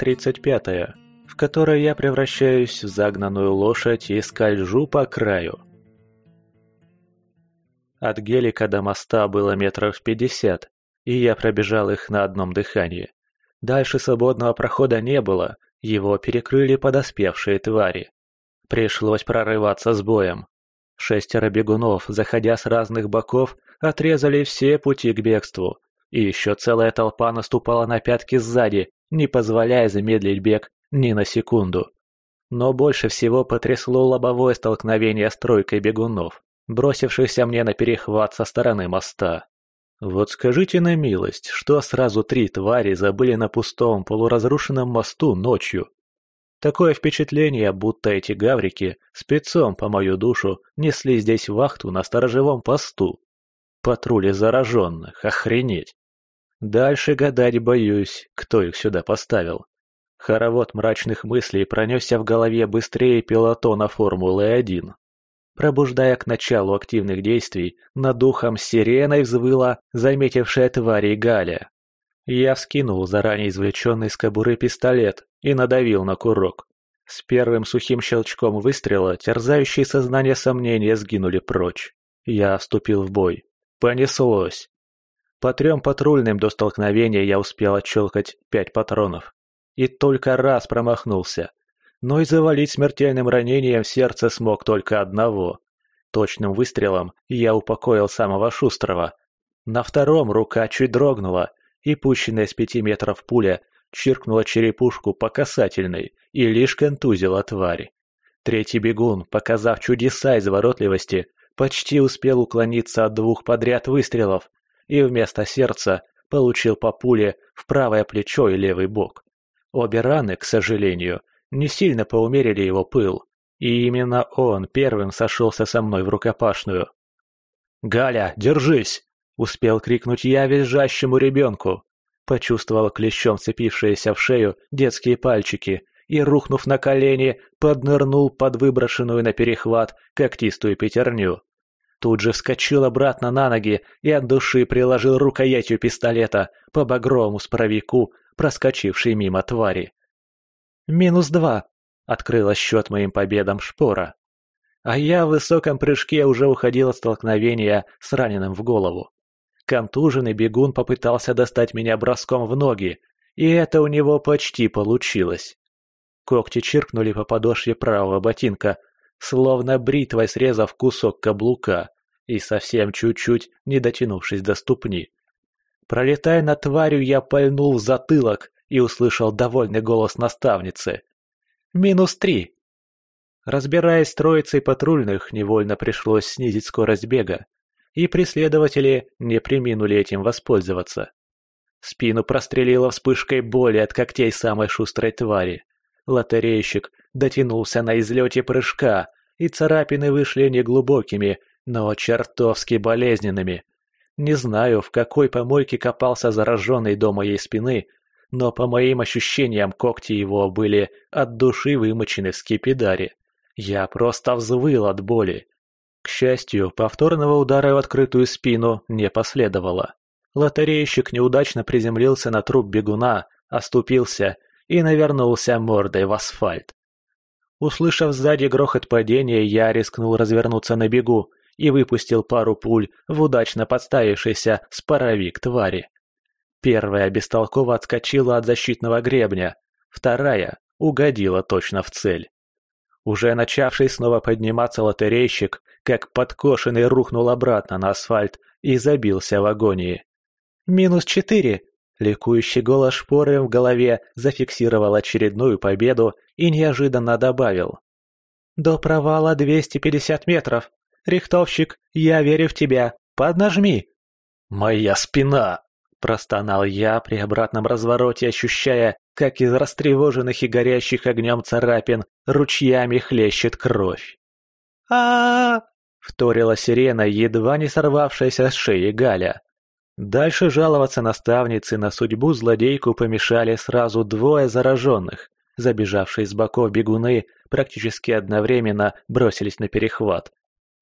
тридцать пятая, в которой я превращаюсь в загнанную лошадь и скольжу по краю. От гелика до моста было метров пятьдесят, и я пробежал их на одном дыхании. Дальше свободного прохода не было, его перекрыли подоспевшие твари. Пришлось прорываться с боем. Шестеро бегунов, заходя с разных боков, отрезали все пути к бегству. И еще целая толпа наступала на пятки сзади, не позволяя замедлить бег ни на секунду. Но больше всего потрясло лобовое столкновение с тройкой бегунов, бросившихся мне на перехват со стороны моста. Вот скажите на милость, что сразу три твари забыли на пустом полуразрушенном мосту ночью? Такое впечатление, будто эти гаврики спецом по мою душу несли здесь вахту на сторожевом посту. Патрули зараженных, охренеть. Дальше гадать боюсь, кто их сюда поставил. Хоровод мрачных мыслей пронесся в голове быстрее пилотона Формулы-1. Пробуждая к началу активных действий, над духом сиреной взвыла заметившая тварей Галя. Я вскинул заранее извлеченный из кобуры пистолет и надавил на курок. С первым сухим щелчком выстрела терзающие сознание сомнения сгинули прочь. Я вступил в бой. Понеслось. По трем патрульным до столкновения я успел отщелкать пять патронов. И только раз промахнулся. Но и завалить смертельным ранением сердце смог только одного. Точным выстрелом я упокоил самого шустрого. На втором рука чуть дрогнула, и пущенная с пяти метров пуля чиркнула черепушку по касательной и лишь контузила тварь. Третий бегун, показав чудеса изворотливости, почти успел уклониться от двух подряд выстрелов и вместо сердца получил по пуле в правое плечо и левый бок. Обе раны, к сожалению, не сильно поумерили его пыл, и именно он первым сошелся со мной в рукопашную. «Галя, держись!» Успел крикнуть я визжащему ребенку. Почувствовал клещом цепившиеся в шею детские пальчики и, рухнув на колени, поднырнул под выброшенную на перехват когтистую пятерню. Тут же вскочил обратно на ноги и от души приложил рукоятью пистолета по багровому справику, проскочившей мимо твари. «Минус два», — открыла счет моим победам шпора. А я в высоком прыжке уже уходил от столкновения с раненым в голову. Контуженный бегун попытался достать меня броском в ноги, и это у него почти получилось. Когти чиркнули по подошве правого ботинка, словно бритвой срезав кусок каблука и совсем чуть-чуть не дотянувшись до ступни. Пролетая над тварью, я пальнул в затылок и услышал довольный голос наставницы. «Минус три!» Разбираясь с троицей патрульных, невольно пришлось снизить скорость бега и преследователи не приминули этим воспользоваться. Спину прострелило вспышкой боли от когтей самой шустрой твари. Лотерейщик дотянулся на излете прыжка, и царапины вышли неглубокими, но чертовски болезненными. Не знаю, в какой помойке копался зараженный до моей спины, но по моим ощущениям когти его были от души вымочены в скипидаре. Я просто взвыл от боли. К счастью, повторного удара в открытую спину не последовало. Лотерейщик неудачно приземлился на труп бегуна, оступился и навернулся мордой в асфальт. Услышав сзади грохот падения, я рискнул развернуться на бегу и выпустил пару пуль в удачно подставившийся споровик твари. Первая бестолково отскочила от защитного гребня, вторая угодила точно в цель. Уже начавший снова подниматься лотерейщик, как подкошенный рухнул обратно на асфальт и забился в агонии. «Минус четыре!» Ликующий голос шпоры в голове зафиксировал очередную победу и неожиданно добавил. «До провала 250 метров. Рихтовщик, я верю в тебя. Поднажми!» «Моя спина!» – простонал я при обратном развороте, ощущая, как из растревоженных и горящих огнем царапин ручьями хлещет кровь. а вторила сирена, едва не сорвавшаяся с шеи Галя. Дальше жаловаться наставнице на судьбу злодейку помешали сразу двое зараженных. Забежавшие с боков бегуны практически одновременно бросились на перехват.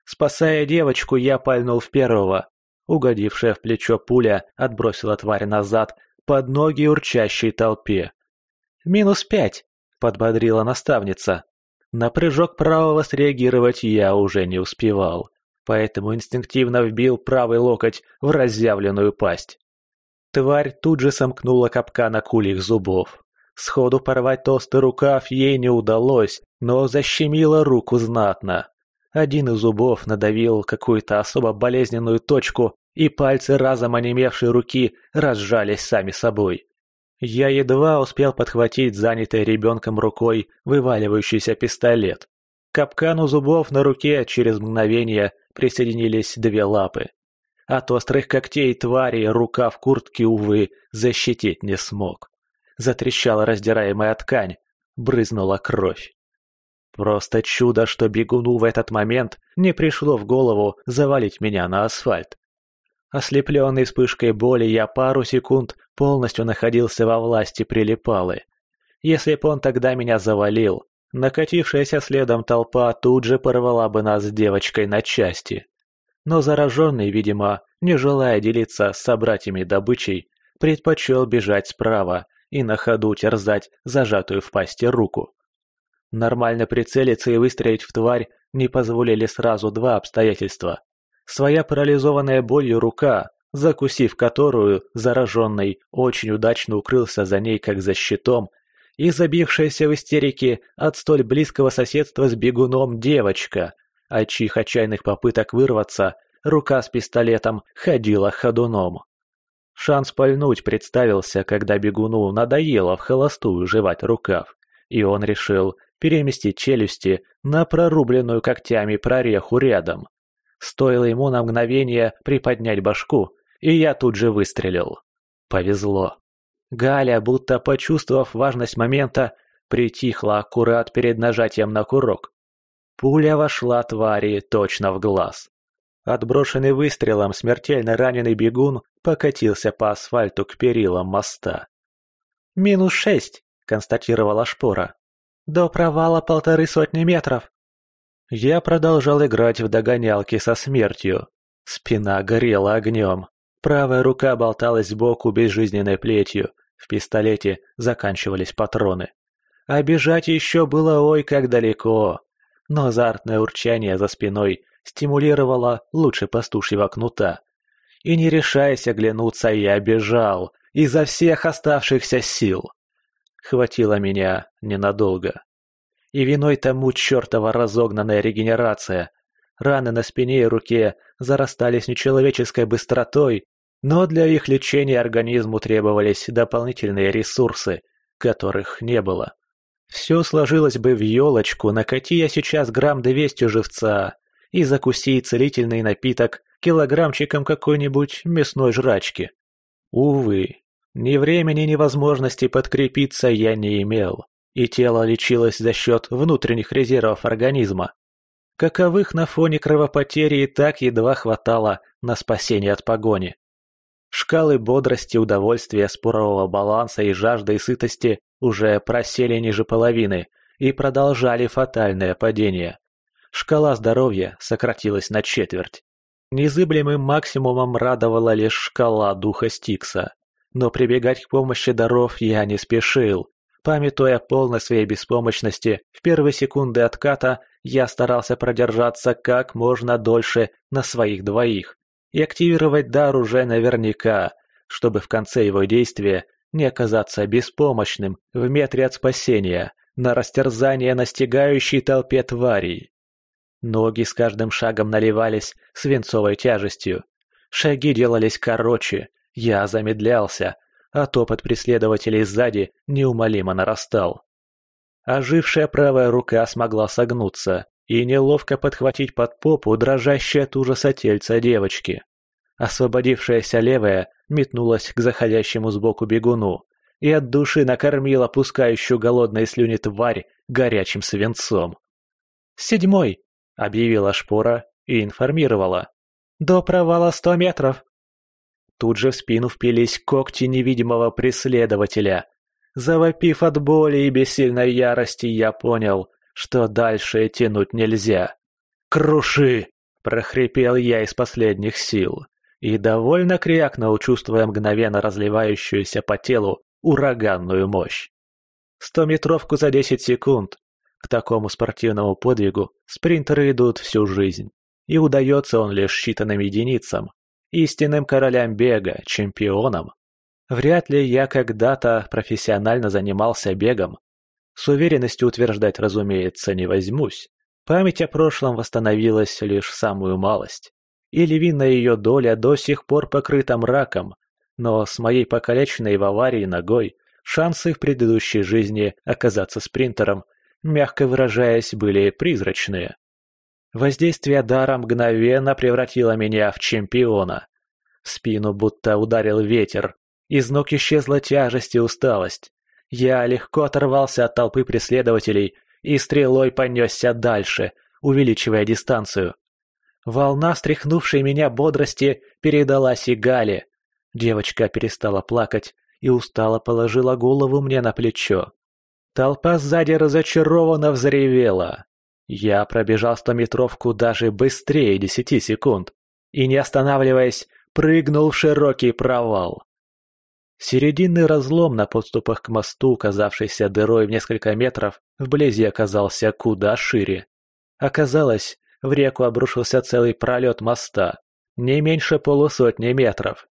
Спасая девочку, я пальнул в первого. Угодившая в плечо пуля отбросила тварь назад под ноги урчащей толпе. «Минус пять!» – подбодрила наставница. На прыжок правого среагировать я уже не успевал, поэтому инстинктивно вбил правый локоть в разъявленную пасть. Тварь тут же сомкнула капкан акульих зубов. Сходу порвать толстый рукав ей не удалось, но защемила руку знатно. Один из зубов надавил какую-то особо болезненную точку, и пальцы разом онемевшей руки разжались сами собой. Я едва успел подхватить занятой ребенком рукой вываливающийся пистолет. Капкану зубов на руке через мгновение присоединились две лапы. От острых когтей твари рука в куртке, увы, защитить не смог. Затрещала раздираемая ткань, брызнула кровь. Просто чудо, что бегуну в этот момент не пришло в голову завалить меня на асфальт. Ослепленный вспышкой боли, я пару секунд полностью находился во власти прилипалы. Если б он тогда меня завалил, накатившаяся следом толпа тут же порвала бы нас с девочкой на части. Но зараженный, видимо, не желая делиться с собратьями добычей, предпочел бежать справа и на ходу терзать зажатую в пасти руку. Нормально прицелиться и выстрелить в тварь не позволили сразу два обстоятельства. Своя парализованная болью рука, закусив которую, зараженный, очень удачно укрылся за ней как за щитом, и забившаяся в истерике от столь близкого соседства с бегуном девочка, от чьих отчаянных попыток вырваться рука с пистолетом ходила ходуном. Шанс пальнуть представился, когда бегуну надоело в холостую жевать рукав, и он решил переместить челюсти на прорубленную когтями прореху рядом. Стоило ему на мгновение приподнять башку, и я тут же выстрелил. Повезло. Галя, будто почувствовав важность момента, притихла аккурат перед нажатием на курок. Пуля вошла твари точно в глаз. Отброшенный выстрелом смертельно раненый бегун покатился по асфальту к перилам моста. «Минус шесть», — констатировала Шпора. «До провала полторы сотни метров». Я продолжал играть в догонялки со смертью. Спина горела огнем. Правая рука болталась сбоку безжизненной плетью. В пистолете заканчивались патроны. А бежать еще было ой как далеко. Но азартное урчание за спиной стимулировало лучше пастушьего кнута. И не решаясь оглянуться, я бежал изо всех оставшихся сил. Хватило меня ненадолго. И виной тому чертова разогнанная регенерация. Раны на спине и руке зарастали с нечеловеческой быстротой, но для их лечения организму требовались дополнительные ресурсы, которых не было. Все сложилось бы в елочку, накати я сейчас грамм двести живца и закуси целительный напиток килограммчиком какой-нибудь мясной жрачки. Увы, ни времени, ни возможности подкрепиться я не имел и тело лечилось за счет внутренних резервов организма. Каковых на фоне кровопотери и так едва хватало на спасение от погони. Шкалы бодрости, удовольствия, спорового баланса и жажды и сытости уже просели ниже половины и продолжали фатальное падение. Шкала здоровья сократилась на четверть. Незыблемым максимумом радовала лишь шкала духа Стикса. Но прибегать к помощи даров я не спешил, Памятуя о полной своей беспомощности, в первые секунды отката я старался продержаться как можно дольше на своих двоих и активировать дар уже наверняка, чтобы в конце его действия не оказаться беспомощным в метре от спасения на растерзание настигающей толпе тварей. Ноги с каждым шагом наливались свинцовой тяжестью. Шаги делались короче, я замедлялся, а топот преследователей сзади неумолимо нарастал. Ожившая правая рука смогла согнуться и неловко подхватить под попу дрожащее от ужаса тельца девочки. Освободившаяся левая метнулась к заходящему сбоку бегуну и от души накормила пускающую голодные слюни тварь горячим свинцом. «Седьмой!» — объявила шпора и информировала. «До провала сто метров!» Тут же в спину впились когти невидимого преследователя. Завопив от боли и бессильной ярости, я понял, что дальше тянуть нельзя. «Круши!» – прохрипел я из последних сил. И довольно крякнул, чувствуя мгновенно разливающуюся по телу ураганную мощь. Стометровку за 10 секунд. К такому спортивному подвигу спринтеры идут всю жизнь. И удается он лишь считанным единицам. Истинным королям бега, чемпионам. Вряд ли я когда-то профессионально занимался бегом. С уверенностью утверждать, разумеется, не возьмусь. Память о прошлом восстановилась лишь самую малость. И львиная ее доля до сих пор покрыта мраком, но с моей покалеченной в аварии ногой шансы в предыдущей жизни оказаться спринтером, мягко выражаясь, были призрачные. Воздействие дара мгновенно превратило меня в чемпиона. В спину будто ударил ветер, из ног исчезла тяжесть и усталость. Я легко оторвался от толпы преследователей и стрелой понесся дальше, увеличивая дистанцию. Волна, встряхнувшей меня бодрости, передалась и Гале. Девочка перестала плакать и устало положила голову мне на плечо. Толпа сзади разочарованно взревела. Я пробежал стометровку даже быстрее десяти секунд и, не останавливаясь, прыгнул в широкий провал. Серединный разлом на подступах к мосту, казавшийся дырой в несколько метров, вблизи оказался куда шире. Оказалось, в реку обрушился целый пролет моста, не меньше полусотни метров.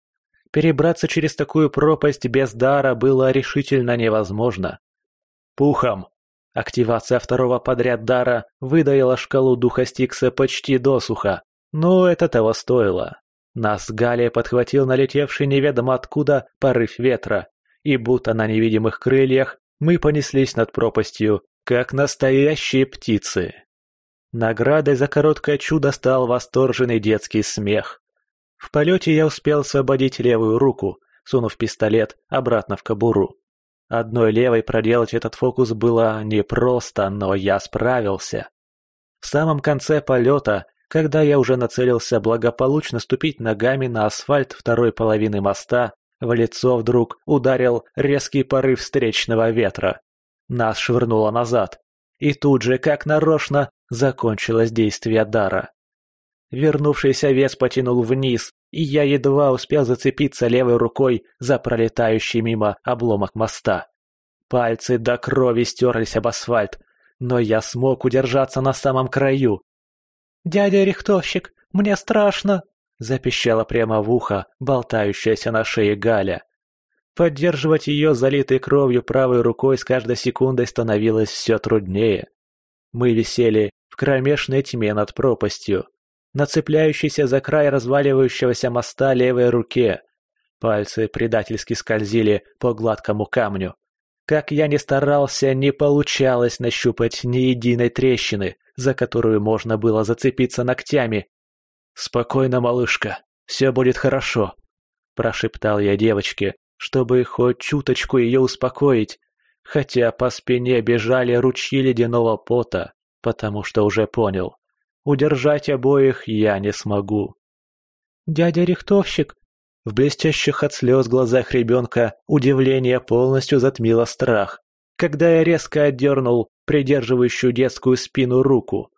Перебраться через такую пропасть без дара было решительно невозможно. Пухом! Активация второго подряд дара выдаила шкалу духа Стикса почти досуха, но это того стоило. Нас Галия подхватил налетевший неведомо откуда порыв ветра, и будто на невидимых крыльях мы понеслись над пропастью, как настоящие птицы. Наградой за короткое чудо стал восторженный детский смех. В полете я успел освободить левую руку, сунув пистолет обратно в кобуру. Одной левой проделать этот фокус было непросто, но я справился. В самом конце полета когда я уже нацелился благополучно ступить ногами на асфальт второй половины моста, в лицо вдруг ударил резкий порыв встречного ветра. Нас швырнуло назад. И тут же, как нарочно, закончилось действие дара. Вернувшийся вес потянул вниз, и я едва успел зацепиться левой рукой за пролетающий мимо обломок моста. Пальцы до крови стерлись об асфальт, но я смог удержаться на самом краю, «Дядя рихтовщик, мне страшно!» — запищала прямо в ухо болтающаяся на шее Галя. Поддерживать ее залитой кровью правой рукой с каждой секундой становилось все труднее. Мы висели в кромешной тьме над пропастью, на цепляющейся за край разваливающегося моста левой руке. Пальцы предательски скользили по гладкому камню. Как я ни старался, не получалось нащупать ни единой трещины, за которую можно было зацепиться ногтями. «Спокойно, малышка, все будет хорошо», – прошептал я девочке, чтобы хоть чуточку ее успокоить, хотя по спине бежали ручьи ледяного пота, потому что уже понял, удержать обоих я не смогу. «Дядя рихтовщик!» В блестящих от слез глазах ребенка удивление полностью затмило страх когда я резко отдернул придерживающую детскую спину руку.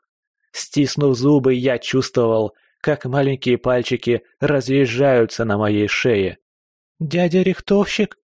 Стиснув зубы, я чувствовал, как маленькие пальчики разъезжаются на моей шее. «Дядя рихтовщик?»